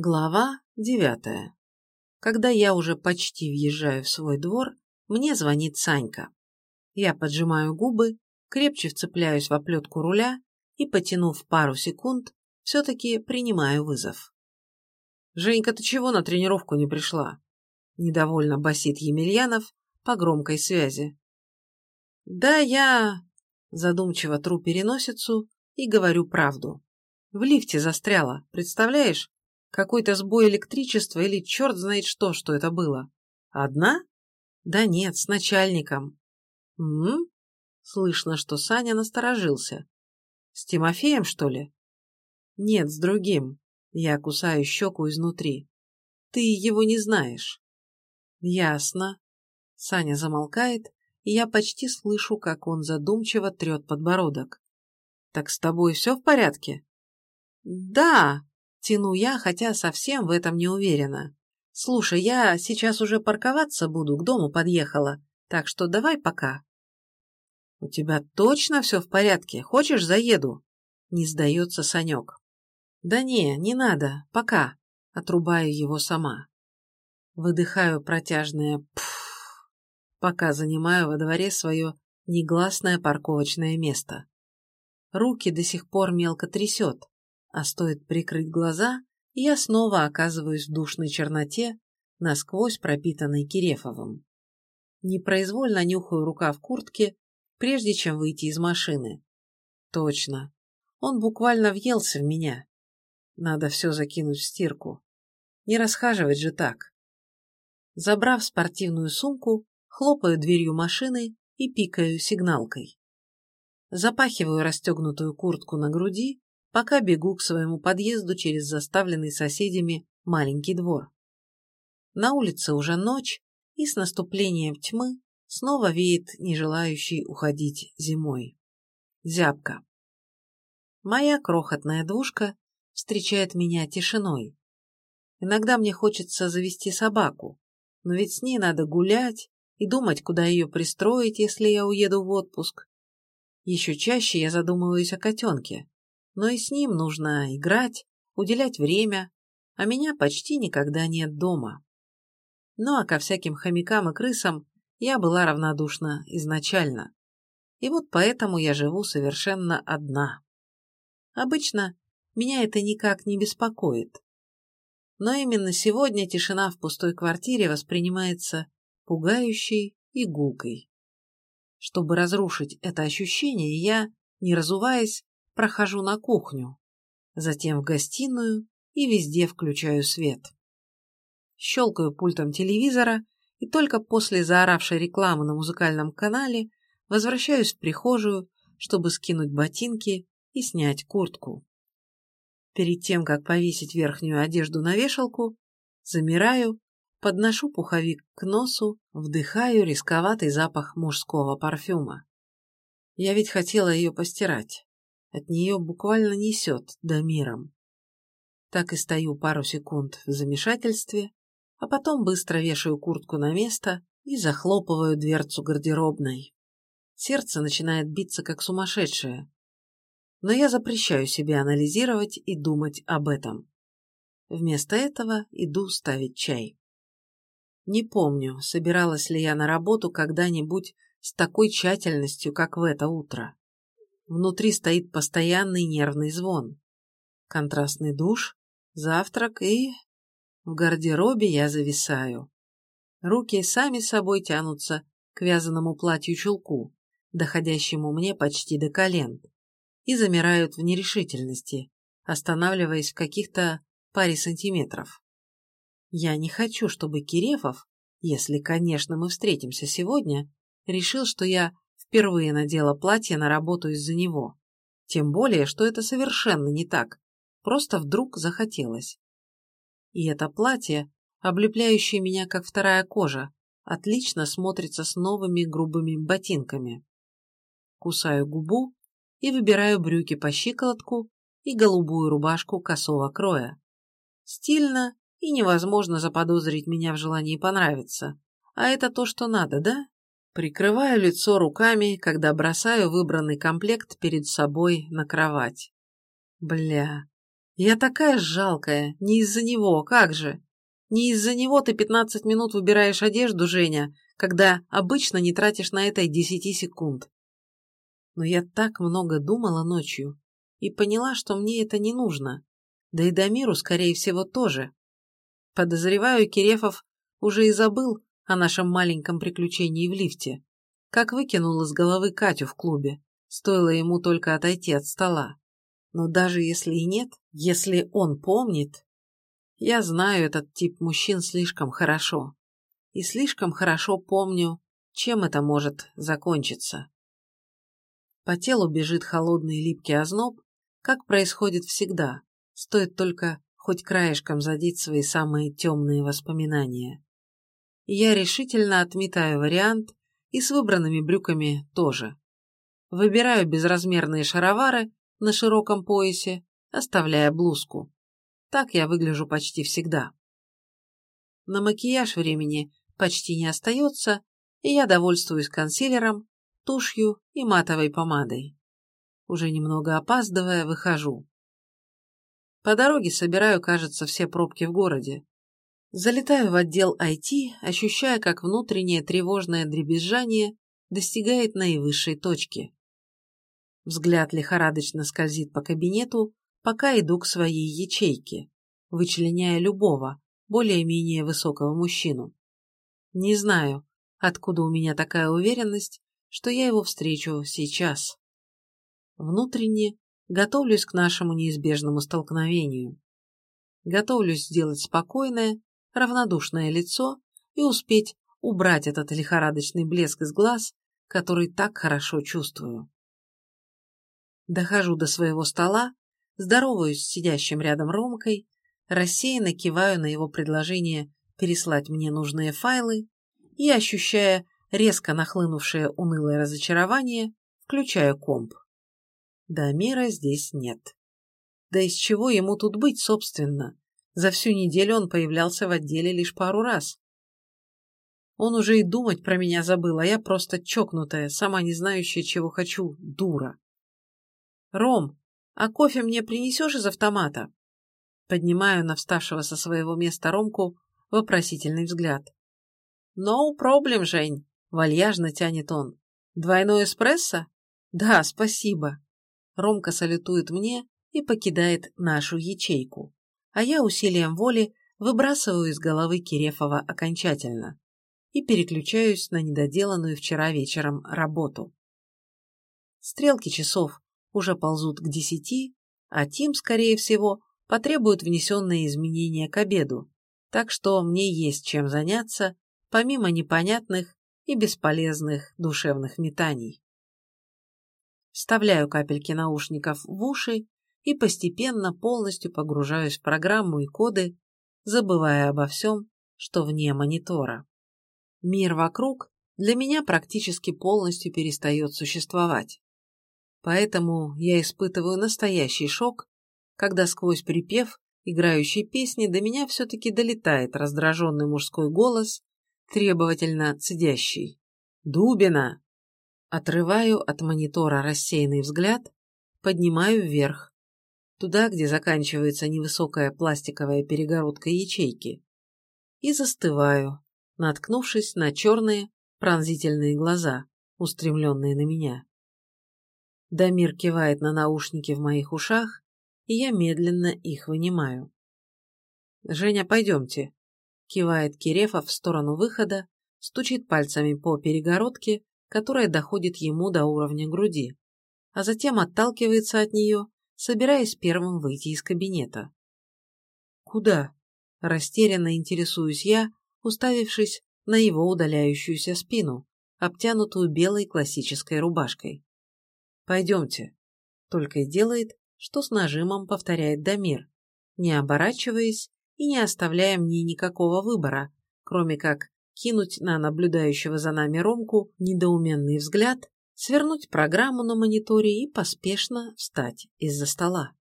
Глава девятая. Когда я уже почти въезжаю в свой двор, мне звонит Санька. Я поджимаю губы, крепче вцепляюсь в оплетку руля и, потянув пару секунд, все-таки принимаю вызов. «Женька, ты чего на тренировку не пришла?» Недовольно басит Емельянов по громкой связи. «Да я...» Задумчиво тру переносицу и говорю правду. В лифте застряла, представляешь? Какой-то сбой электричества или черт знает что, что это было. Одна? Да нет, с начальником. М? Слышно, что Саня насторожился. С Тимофеем, что ли? Нет, с другим. Я кусаю щеку изнутри. Ты его не знаешь. Ясно. Саня замолкает, и я почти слышу, как он задумчиво трет подбородок. Так с тобой все в порядке? Да, Тяну я, хотя совсем в этом не уверена. Слушай, я сейчас уже парковаться буду, к дому подъехала, так что давай пока. У тебя точно все в порядке? Хочешь, заеду? Не сдается Санек. Да не, не надо, пока. Отрубаю его сама. Выдыхаю протяжное пф, пока занимаю во дворе свое негласное парковочное место. Руки до сих пор мелко трясет, а стоит прикрыть глаза, и я снова оказываюсь в душной черноте, насквозь пропитанной Кирефовым. Непроизвольно нюхаю рука в куртке, прежде чем выйти из машины. Точно. Он буквально въелся в меня. Надо все закинуть в стирку. Не расхаживать же так. Забрав спортивную сумку, хлопаю дверью машины и пикаю сигналкой. Запахиваю расстегнутую куртку на груди пока бегу к своему подъезду через заставленный соседями маленький двор. На улице уже ночь, и с наступлением тьмы снова веет не желающий уходить зимой. Зябка. Моя крохотная двушка встречает меня тишиной. Иногда мне хочется завести собаку, но ведь с ней надо гулять и думать, куда ее пристроить, если я уеду в отпуск. Еще чаще я задумываюсь о котенке но и с ним нужно играть, уделять время, а меня почти никогда нет дома. Ну а ко всяким хомякам и крысам я была равнодушна изначально. И вот поэтому я живу совершенно одна. Обычно меня это никак не беспокоит. Но именно сегодня тишина в пустой квартире воспринимается пугающей и гулкой. Чтобы разрушить это ощущение, я, не разуваясь, прохожу на кухню, затем в гостиную и везде включаю свет. Щелкаю пультом телевизора и только после заоравшей рекламы на музыкальном канале возвращаюсь в прихожую, чтобы скинуть ботинки и снять куртку. Перед тем, как повесить верхнюю одежду на вешалку, замираю, подношу пуховик к носу, вдыхаю рисковатый запах мужского парфюма. Я ведь хотела ее постирать. От нее буквально несет до миром. Так и стою пару секунд в замешательстве, а потом быстро вешаю куртку на место и захлопываю дверцу гардеробной. Сердце начинает биться как сумасшедшее. Но я запрещаю себе анализировать и думать об этом. Вместо этого иду ставить чай. Не помню, собиралась ли я на работу когда-нибудь с такой тщательностью, как в это утро. Внутри стоит постоянный нервный звон. Контрастный душ, завтрак и... В гардеробе я зависаю. Руки сами собой тянутся к вязаному платью-чулку, доходящему мне почти до колен, и замирают в нерешительности, останавливаясь в каких-то паре сантиметров. Я не хочу, чтобы Кирефов, если, конечно, мы встретимся сегодня, решил, что я впервые надела платье на работу из-за него. Тем более, что это совершенно не так. Просто вдруг захотелось. И это платье, облепляющее меня как вторая кожа, отлично смотрится с новыми грубыми ботинками. Кусаю губу и выбираю брюки по щиколотку и голубую рубашку косого кроя. Стильно и невозможно заподозрить меня в желании понравиться. А это то, что надо, да? Прикрываю лицо руками, когда бросаю выбранный комплект перед собой на кровать. Бля, Я такая жалкая, не из-за него, как же? Не из-за него ты 15 минут выбираешь одежду, Женя, когда обычно не тратишь на это и 10 секунд. Но я так много думала ночью и поняла, что мне это не нужно. Да и Дамиру, скорее всего, тоже. Подозреваю, Кирефов уже и забыл о нашем маленьком приключении в лифте, как выкинул из головы Катю в клубе, стоило ему только отойти от стола. Но даже если и нет, если он помнит, я знаю этот тип мужчин слишком хорошо. И слишком хорошо помню, чем это может закончиться. По телу бежит холодный липкий озноб, как происходит всегда, стоит только хоть краешком задеть свои самые темные воспоминания. Я решительно отметаю вариант и с выбранными брюками тоже. Выбираю безразмерные шаровары на широком поясе, оставляя блузку. Так я выгляжу почти всегда. На макияж времени почти не остается, и я довольствуюсь консилером, тушью и матовой помадой. Уже немного опаздывая, выхожу. По дороге собираю, кажется, все пробки в городе. Залетаю в отдел IT, ощущая, как внутреннее тревожное дребезжание достигает наивысшей точки. Взгляд лихорадочно скользит по кабинету, пока иду к своей ячейке, вычленяя любого, более-менее высокого мужчину. Не знаю, откуда у меня такая уверенность, что я его встречу сейчас. Внутренне готовлюсь к нашему неизбежному столкновению. Готовлюсь сделать спокойное, равнодушное лицо и успеть убрать этот лихорадочный блеск из глаз, который так хорошо чувствую. Дохожу до своего стола, здороваюсь с сидящим рядом Ромкой, рассеянно киваю на его предложение переслать мне нужные файлы и, ощущая резко нахлынувшее унылое разочарование, включаю комп. Дамира здесь нет. Да из чего ему тут быть, собственно? За всю неделю он появлялся в отделе лишь пару раз. Он уже и думать про меня забыл, а я просто чокнутая, сама не знающая, чего хочу, дура. «Ром, а кофе мне принесешь из автомата?» Поднимаю на вставшего со своего места Ромку вопросительный взгляд. «No problem, Жень», — вальяжно тянет он. «Двойной эспрессо?» «Да, спасибо». Ромка салютует мне и покидает нашу ячейку, а я усилием воли выбрасываю из головы Кирефова окончательно и переключаюсь на недоделанную вчера вечером работу. Стрелки часов уже ползут к десяти, а Тим, скорее всего, потребует внесенные изменения к обеду, так что мне есть чем заняться, помимо непонятных и бесполезных душевных метаний вставляю капельки наушников в уши и постепенно полностью погружаюсь в программу и коды, забывая обо всем, что вне монитора. Мир вокруг для меня практически полностью перестает существовать. Поэтому я испытываю настоящий шок, когда сквозь припев играющей песни до меня все-таки долетает раздраженный мужской голос, требовательно цедящий. «Дубина! Отрываю от монитора рассеянный взгляд, поднимаю вверх, туда, где заканчивается невысокая пластиковая перегородка ячейки, и застываю, наткнувшись на черные пронзительные глаза, устремленные на меня. Дамир кивает на наушники в моих ушах, и я медленно их вынимаю. «Женя, пойдемте», — кивает Кирефов в сторону выхода, стучит пальцами по перегородке которая доходит ему до уровня груди, а затем отталкивается от нее, собираясь первым выйти из кабинета. «Куда?» – растерянно интересуюсь я, уставившись на его удаляющуюся спину, обтянутую белой классической рубашкой. «Пойдемте», – только и делает, что с нажимом повторяет Дамир, не оборачиваясь и не оставляя мне никакого выбора, кроме как кинуть на наблюдающего за нами Ромку недоуменный взгляд, свернуть программу на мониторе и поспешно встать из-за стола.